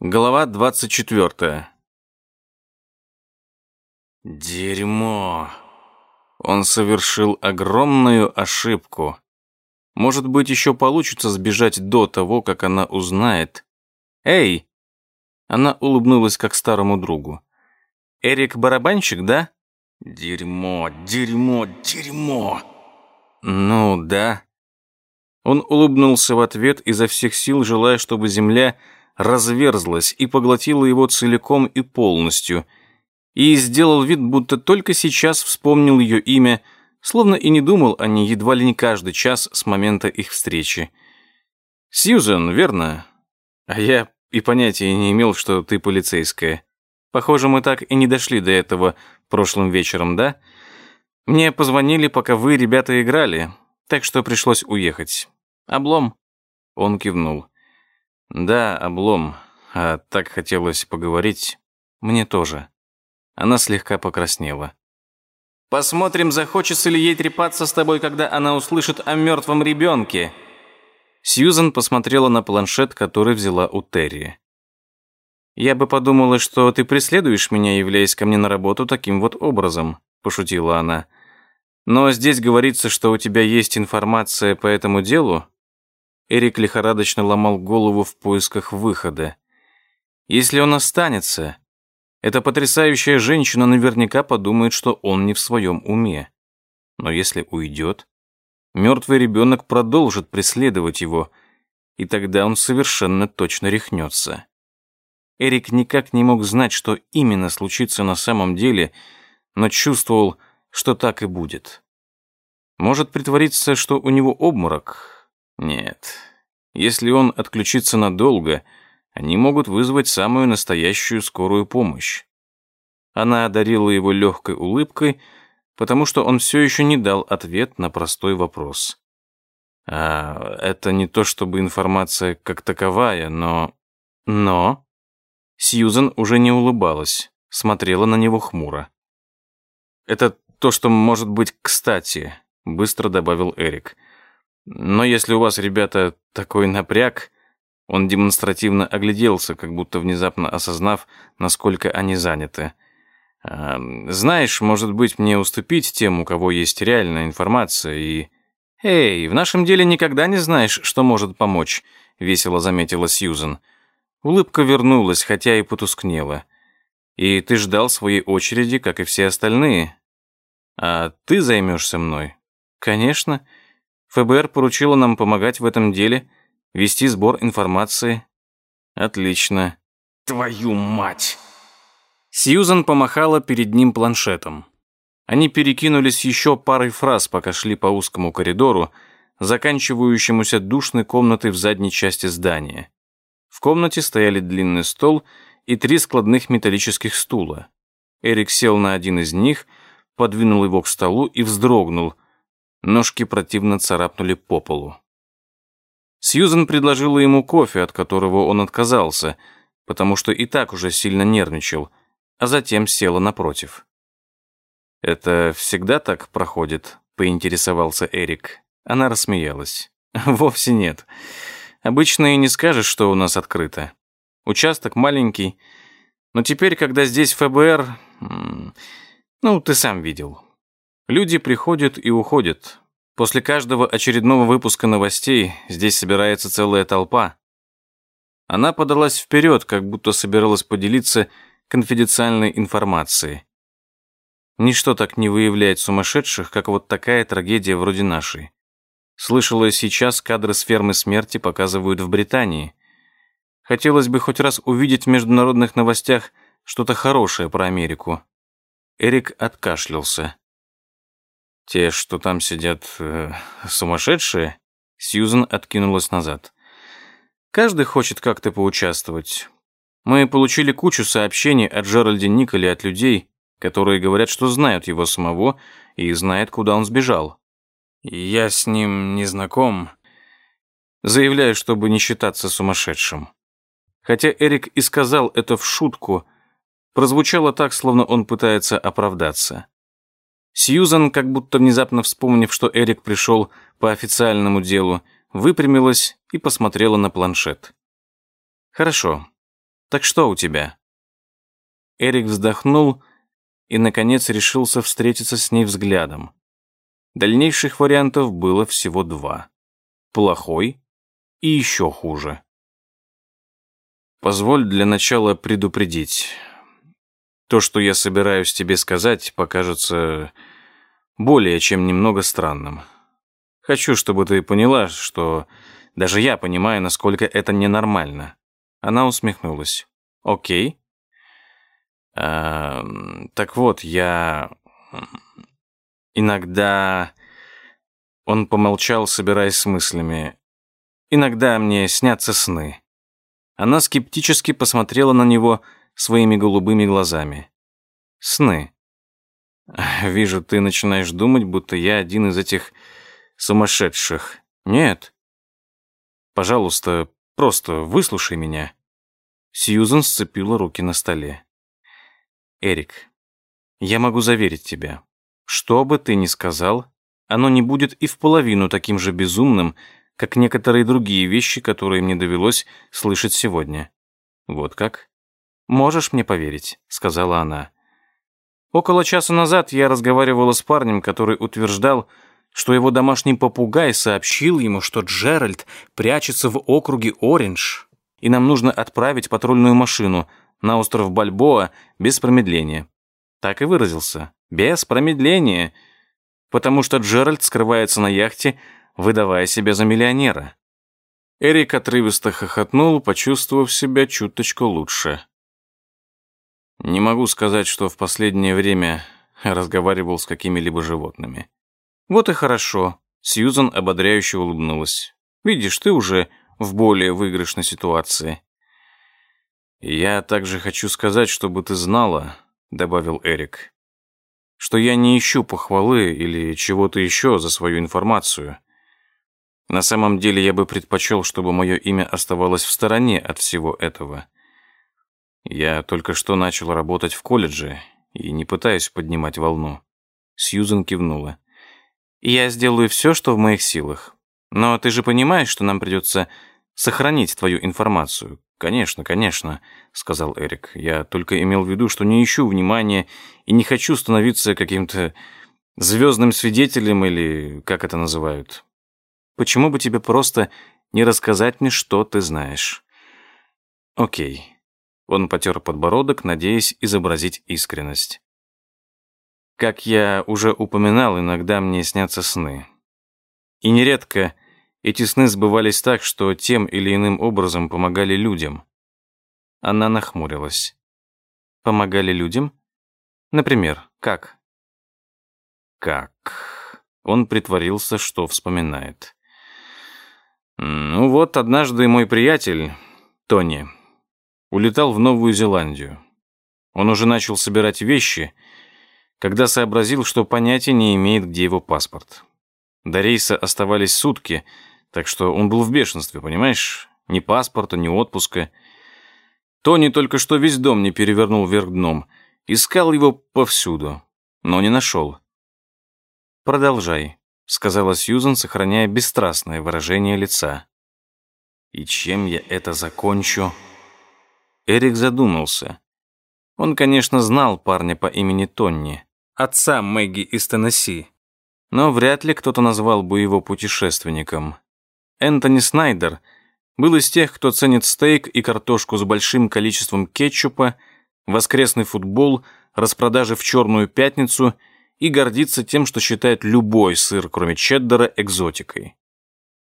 Глава 24. Дерьмо. Он совершил огромную ошибку. Может быть, еще получится сбежать до того, как она узнает. «Эй!» Она улыбнулась, как старому другу. «Эрик барабанщик, да?» «Дерьмо, дерьмо, дерьмо!» «Ну, да». Он улыбнулся в ответ, изо всех сил желая, чтобы земля разверзлась и поглотила его целиком и полностью, и сделал вид, будто только сейчас вспомнил ее имя, словно и не думал о ней едва ли не каждый час с момента их встречи. «Сьюзен, верно? А я и понятия не имел, что ты полицейская. Похоже, мы так и не дошли до этого прошлым вечером, да? Мне позвонили, пока вы, ребята, играли, так что пришлось уехать. Облом?» Он кивнул. Да, облом. А так хотелось поговорить. Мне тоже. Она слегка покраснела. Посмотрим, захочется ли ей трепаться с тобой, когда она услышит о мертвом ребенке. Сьюзан посмотрела на планшет, который взяла у Терри. «Я бы подумала, что ты преследуешь меня, являясь ко мне на работу таким вот образом», – пошутила она. «Но здесь говорится, что у тебя есть информация по этому делу, Эрик лихорадочно ломал голову в поисках выхода. Если он останется, эта потрясающая женщина наверняка подумает, что он не в своем уме. Но если уйдет, мертвый ребенок продолжит преследовать его, и тогда он совершенно точно рехнется. Эрик никак не мог знать, что именно случится на самом деле, но чувствовал, что так и будет. Может притвориться, что у него обморок, нет. Если он отключится надолго, они могут вызвать самую настоящую скорую помощь. Она одарила его легкой улыбкой, потому что он все еще не дал ответ на простой вопрос. А это не то чтобы информация как таковая, но... Но... Сьюзен уже не улыбалась, смотрела на него хмуро. «Это то, что может быть кстати», — быстро добавил Эрик. Но если у вас, ребята, такой напряг, он демонстративно огляделся, как будто внезапно осознав, насколько они заняты. А, знаешь, может быть, мне уступить тем, у кого есть реальная информация и... Эй, в нашем деле никогда не знаешь, что может помочь, весело заметила Сьюзен. Улыбка вернулась, хотя и потускнела. И ты ждал своей очереди, как и все остальные. А ты займешься мной? Конечно. ФБР поручило нам помогать в этом деле, вести сбор информации. Отлично. Твою мать! Сьюзан помахала перед ним планшетом. Они перекинулись еще парой фраз, пока шли по узкому коридору, заканчивающемуся душной комнатой в задней части здания. В комнате стояли длинный стол и три складных металлических стула. Эрик сел на один из них, подвинул его к столу и вздрогнул – Ножки противно царапнули по полу. Сьюзен предложила ему кофе, от которого он отказался, потому что и так уже сильно нервничал, а затем села напротив. «Это всегда так проходит?» — поинтересовался Эрик. Она рассмеялась. «Вовсе нет. Обычно и не скажешь, что у нас открыто. Участок маленький, но теперь, когда здесь ФБР... Ну, ты сам видел. Люди приходят и уходят. После каждого очередного выпуска новостей здесь собирается целая толпа. Она подалась вперед, как будто собиралась поделиться конфиденциальной информацией. Ничто так не выявляет сумасшедших, как вот такая трагедия вроде нашей. Слышала, сейчас кадры с фермы смерти показывают в Британии. Хотелось бы хоть раз увидеть в международных новостях что-то хорошее про Америку. Эрик откашлялся. Те, что там сидят, э, сумасшедшие? Сьюзен откинулась назад. Каждый хочет как-то поучаствовать. Мы получили кучу сообщений от Джеральди Николи от людей, которые говорят, что знают его самого и знают, куда он сбежал. Я с ним не знаком. Заявляю, чтобы не считаться сумасшедшим. Хотя Эрик и сказал это в шутку, прозвучало так, словно он пытается оправдаться. Сьюзан, как будто внезапно вспомнив, что Эрик пришел по официальному делу, выпрямилась и посмотрела на планшет. «Хорошо. Так что у тебя?» Эрик вздохнул и, наконец, решился встретиться с ней взглядом. Дальнейших вариантов было всего два. Плохой и еще хуже. Позволь для начала предупредить. То, что я собираюсь тебе сказать, покажется более чем немного странным. Хочу, чтобы ты поняла, что даже я понимаю, насколько это ненормально. Она усмехнулась. Окей. А, так вот, я иногда... Он помолчал, собираясь с мыслями. Иногда мне снятся сны. Она скептически посмотрела на него своими голубыми глазами. Сны. Вижу, ты начинаешь думать, будто я один из этих сумасшедших. Нет. Пожалуйста, просто выслушай меня. Сьюзен сцепила руки на столе. Эрик, я могу заверить тебя. Что бы ты ни сказал, оно не будет и в половину таким же безумным, как некоторые другие вещи, которые мне довелось слышать сегодня. Вот как? Можешь мне поверить, сказала она. Около часа назад я разговаривала с парнем, который утверждал, что его домашний попугай сообщил ему, что Джеральд прячется в округе Ориндж, и нам нужно отправить патрульную машину на остров Бальбоа без промедления. Так и выразился. Без промедления. Потому что Джеральд скрывается на яхте, выдавая себя за миллионера. Эрик отрывисто хохотнул, почувствовав себя чуточку лучше. Не могу сказать, что в последнее время разговаривал с какими-либо животными. Вот и хорошо. Сьюзан ободряюще улыбнулась. Видишь, ты уже в более выигрышной ситуации. Я также хочу сказать, чтобы ты знала, добавил Эрик, что я не ищу похвалы или чего-то еще за свою информацию. На самом деле я бы предпочел, чтобы мое имя оставалось в стороне от всего этого. Я только что начал работать в колледже и не пытаюсь поднимать волну. Сьюзен кивнула. Я сделаю все, что в моих силах. Но ты же понимаешь, что нам придется сохранить твою информацию. Конечно, конечно, сказал Эрик. Я только имел в виду, что не ищу внимания и не хочу становиться каким-то звездным свидетелем или как это называют. Почему бы тебе просто не рассказать мне, что ты знаешь? Окей. Он потер подбородок, надеясь изобразить искренность. Как я уже упоминал, иногда мне снятся сны. И нередко эти сны сбывались так, что тем или иным образом помогали людям. Она нахмурилась. Помогали людям? Например, как? Как? Он притворился, что вспоминает. Ну вот, однажды мой приятель, Тони, улетал в Новую Зеландию. Он уже начал собирать вещи, когда сообразил, что понятия не имеет, где его паспорт. До рейса оставались сутки, так что он был в бешенстве, понимаешь? Ни паспорта, ни отпуска. Тони только что весь дом не перевернул вверх дном. Искал его повсюду, но не нашел. «Продолжай», — сказала Сьюзан, сохраняя бесстрастное выражение лица. «И чем я это закончу?» Эрик задумался. Он, конечно, знал парня по имени Тонни, отца Мэгги из Теннесси, но вряд ли кто-то назвал бы его путешественником. Энтони Снайдер был из тех, кто ценит стейк и картошку с большим количеством кетчупа, воскресный футбол, распродажи в черную пятницу и гордится тем, что считает любой сыр, кроме чеддера, экзотикой.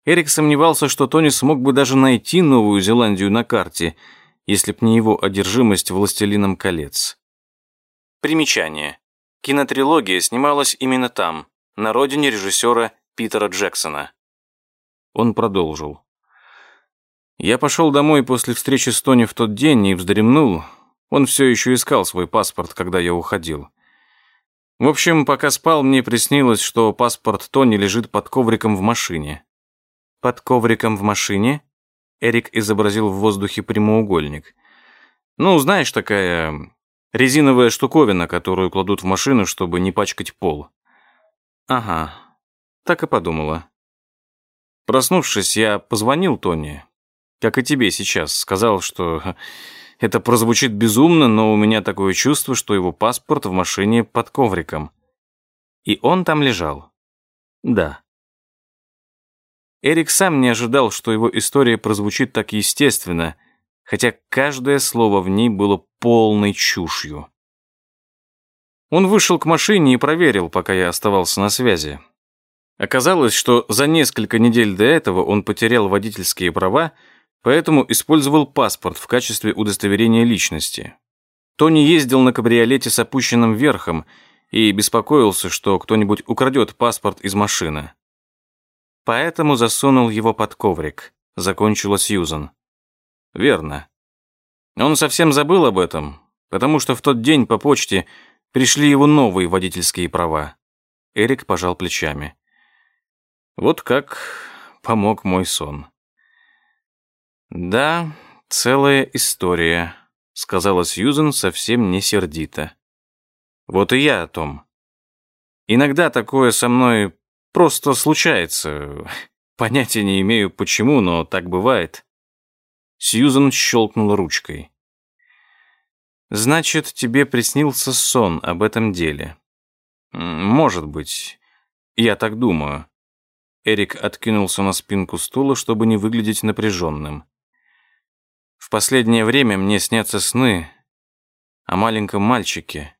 Эрик сомневался, что Тони смог бы даже найти Новую Зеландию на карте – если б не его одержимость «Властелином колец». Примечание. Кинотрилогия снималась именно там, на родине режиссера Питера Джексона. Он продолжил. Я пошел домой после встречи с Тони в тот день и вздремнул. Он все еще искал свой паспорт, когда я уходил. В общем, пока спал, мне приснилось, что паспорт Тони лежит под ковриком в машине. Под ковриком в машине? Эрик изобразил в воздухе прямоугольник. «Ну, знаешь, такая резиновая штуковина, которую кладут в машину, чтобы не пачкать пол». «Ага, так и подумала». Проснувшись, я позвонил Тони, как и тебе сейчас, сказал, что Это прозвучит безумно, но у меня такое чувство, что его паспорт в машине под ковриком. И он там лежал. Да. Эрик сам не ожидал, что его история прозвучит так естественно, хотя каждое слово в ней было полной чушью. Он вышел к машине и проверил, пока я оставался на связи. Оказалось, что за несколько недель до этого он потерял водительские права, поэтому использовал паспорт в качестве удостоверения личности. Тони ездил на кабриолете с опущенным верхом и беспокоился, что кто-нибудь украдет паспорт из машины. Поэтому засунул его под коврик, закончила Сьюзан. Верно. Он совсем забыл об этом, потому что в тот день по почте пришли его новые водительские права. Эрик пожал плечами. Вот как помог мой сон. Да, целая история, сказала Сьюзен совсем не сердито. Вот и я о том. Иногда такое со мной просто случается. Понятия не имею почему, но так бывает. Сьюзен щелкнула ручкой. Значит, тебе приснился сон об этом деле. Может быть. Я так думаю. Эрик откинулся на спинку стула, чтобы не выглядеть напряженным. В последнее время мне снятся сны о маленьком мальчике.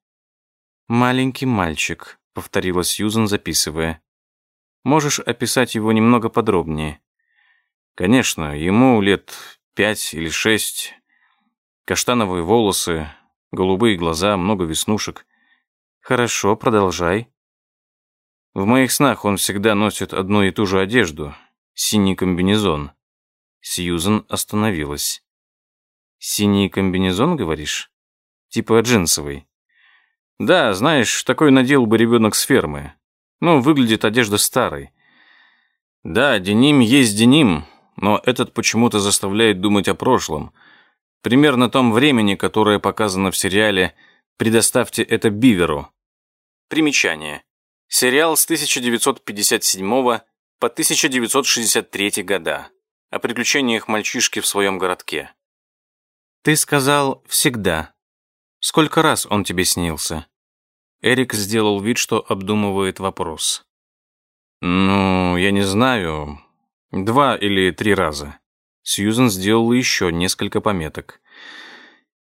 Маленький мальчик, повторила Сьюзен, записывая. Можешь описать его немного подробнее? Конечно, ему лет пять или шесть. Каштановые волосы, голубые глаза, много веснушек. Хорошо, продолжай. В моих снах он всегда носит одну и ту же одежду, синий комбинезон. Сьюзен остановилась. Синий комбинезон, говоришь? Типа джинсовый. Да, знаешь, такой надел бы ребенок с фермы. Ну, выглядит одежда старой. Да, деним есть деним, но этот почему-то заставляет думать о прошлом — Примерно том времени, которое показано в сериале «Предоставьте это Биверу». Примечание. Сериал с 1957 по 1963 года. О приключениях мальчишки в своем городке. «Ты сказал «всегда». Сколько раз он тебе снился?» Эрик сделал вид, что обдумывает вопрос. «Ну, я не знаю. Два или три раза. Сьюзен сделала еще несколько пометок.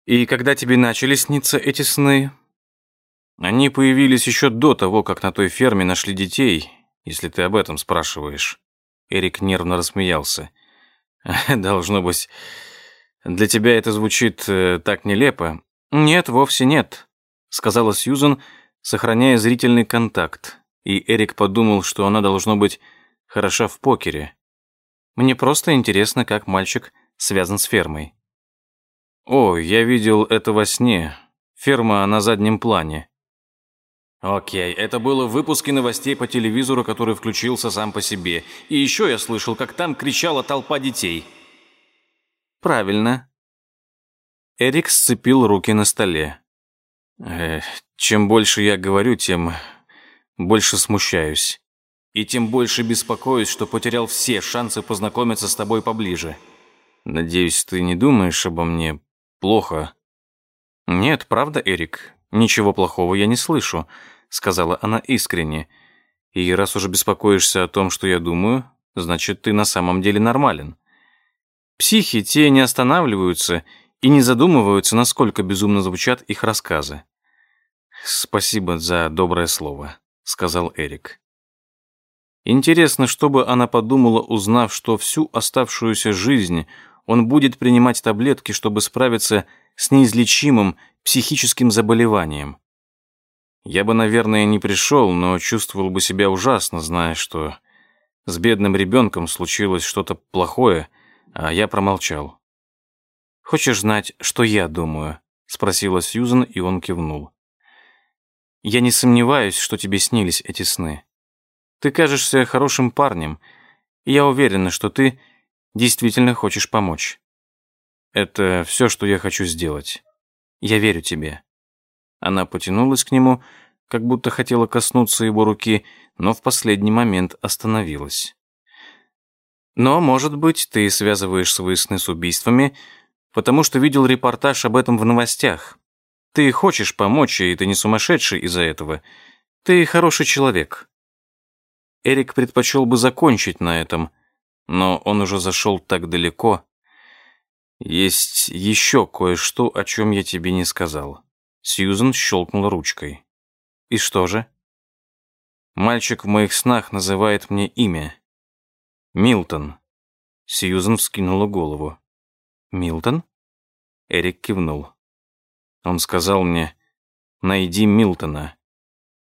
«И когда тебе начали сниться эти сны?» «Они появились еще до того, как на той ферме нашли детей, если ты об этом спрашиваешь». Эрик нервно рассмеялся. «Должно быть, для тебя это звучит э, так нелепо». «Нет, вовсе нет», — сказала Сьюзен, сохраняя зрительный контакт, и Эрик подумал, что она, должно быть, хороша в покере. Мне просто интересно, как мальчик связан с фермой. О, я видел это во сне. Ферма на заднем плане. Окей, это было в выпуске новостей по телевизору, который включился сам по себе. И еще я слышал, как там кричала толпа детей. Правильно. Эрик сцепил руки на столе. Э, чем больше я говорю, тем больше смущаюсь и тем больше беспокоюсь, что потерял все шансы познакомиться с тобой поближе. Надеюсь, ты не думаешь обо мне плохо?» «Нет, правда, Эрик, ничего плохого я не слышу», — сказала она искренне. «И раз уже беспокоишься о том, что я думаю, значит, ты на самом деле нормален. Психи те не останавливаются и не задумываются, насколько безумно звучат их рассказы». «Спасибо за доброе слово», — сказал Эрик. Интересно, что бы она подумала, узнав, что всю оставшуюся жизнь он будет принимать таблетки, чтобы справиться с неизлечимым психическим заболеванием. Я бы, наверное, не пришел, но чувствовал бы себя ужасно, зная, что с бедным ребенком случилось что-то плохое, а я промолчал. «Хочешь знать, что я думаю?» — спросила Сьюзан, и он кивнул. «Я не сомневаюсь, что тебе снились эти сны. Ты кажешься хорошим парнем, и я уверена, что ты действительно хочешь помочь. Это все, что я хочу сделать. Я верю тебе». Она потянулась к нему, как будто хотела коснуться его руки, но в последний момент остановилась. «Но, может быть, ты связываешь свои сны с убийствами, потому что видел репортаж об этом в новостях. Ты хочешь помочь, и ты не сумасшедший из-за этого. Ты хороший человек». Эрик предпочел бы закончить на этом, но он уже зашел так далеко. Есть еще кое-что, о чем я тебе не сказал. Сьюзен щелкнула ручкой. И что же? Мальчик в моих снах называет мне имя. Милтон. Сьюзен вскинула голову. Милтон? Эрик кивнул. Он сказал мне, найди Милтона.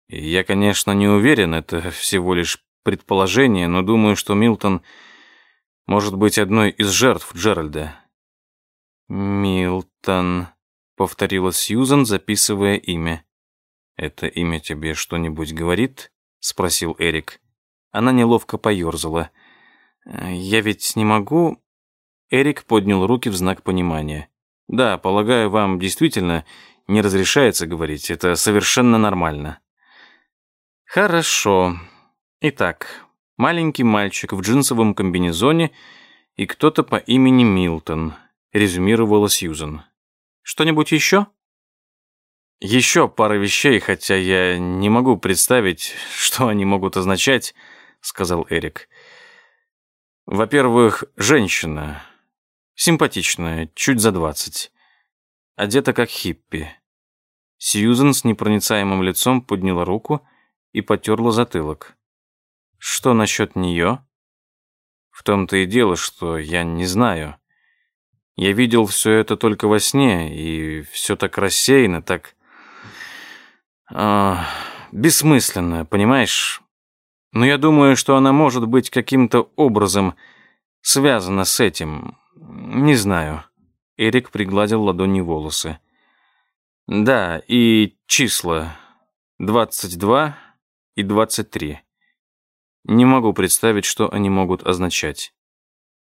И я, конечно, не уверен, это всего лишь предположение, но думаю, что Милтон может быть одной из жертв Джеральда. Милтон, повторила Сьюзан, записывая имя. Это имя тебе что-нибудь говорит? спросил Эрик. Она неловко поёрзала. Я ведь не могу. Эрик поднял руки в знак понимания. Да, полагаю, вам действительно не разрешается говорить. Это совершенно нормально. Хорошо. Итак, маленький мальчик в джинсовом комбинезоне и кто-то по имени Милтон, резюмировала Сьюзен. Что-нибудь еще? Еще пара вещей, хотя я не могу представить, что они могут означать, сказал Эрик. Во-первых, женщина. Симпатичная, чуть за двадцать. Одета как хиппи. Сьюзен с непроницаемым лицом подняла руку и потерла затылок. Что насчет нее? В том-то и дело, что я не знаю. Я видел все это только во сне, и все так рассеяно, так... А, бессмысленно, понимаешь? Но я думаю, что она может быть каким-то образом связана с этим. Не знаю. Эрик пригладил ладони волосы. Да, и числа. Двадцать два и двадцать три. Не могу представить, что они могут означать.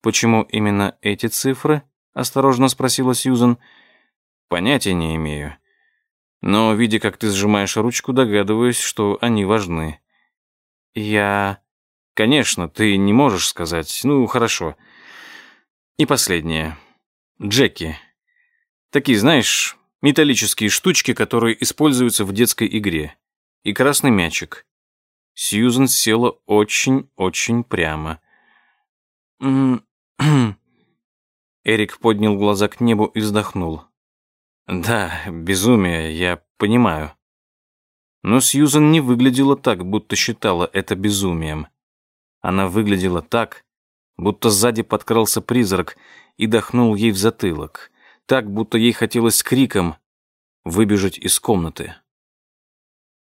Почему именно эти цифры? осторожно спросила Сьюзен. Понятия не имею. Но, видя, как ты сжимаешь ручку, догадываюсь, что они важны. Я... Конечно, ты не можешь сказать. Ну, хорошо. И последнее. Джеки. Такие, знаешь, металлические штучки, которые используются в детской игре. И красный мячик. Сьюзен села очень-очень прямо. Эрик поднял глаза к небу и вздохнул. «Да, безумие, я понимаю». Но Сьюзен не выглядела так, будто считала это безумием. Она выглядела так, будто сзади подкрался призрак и дохнул ей в затылок, так, будто ей хотелось криком выбежать из комнаты.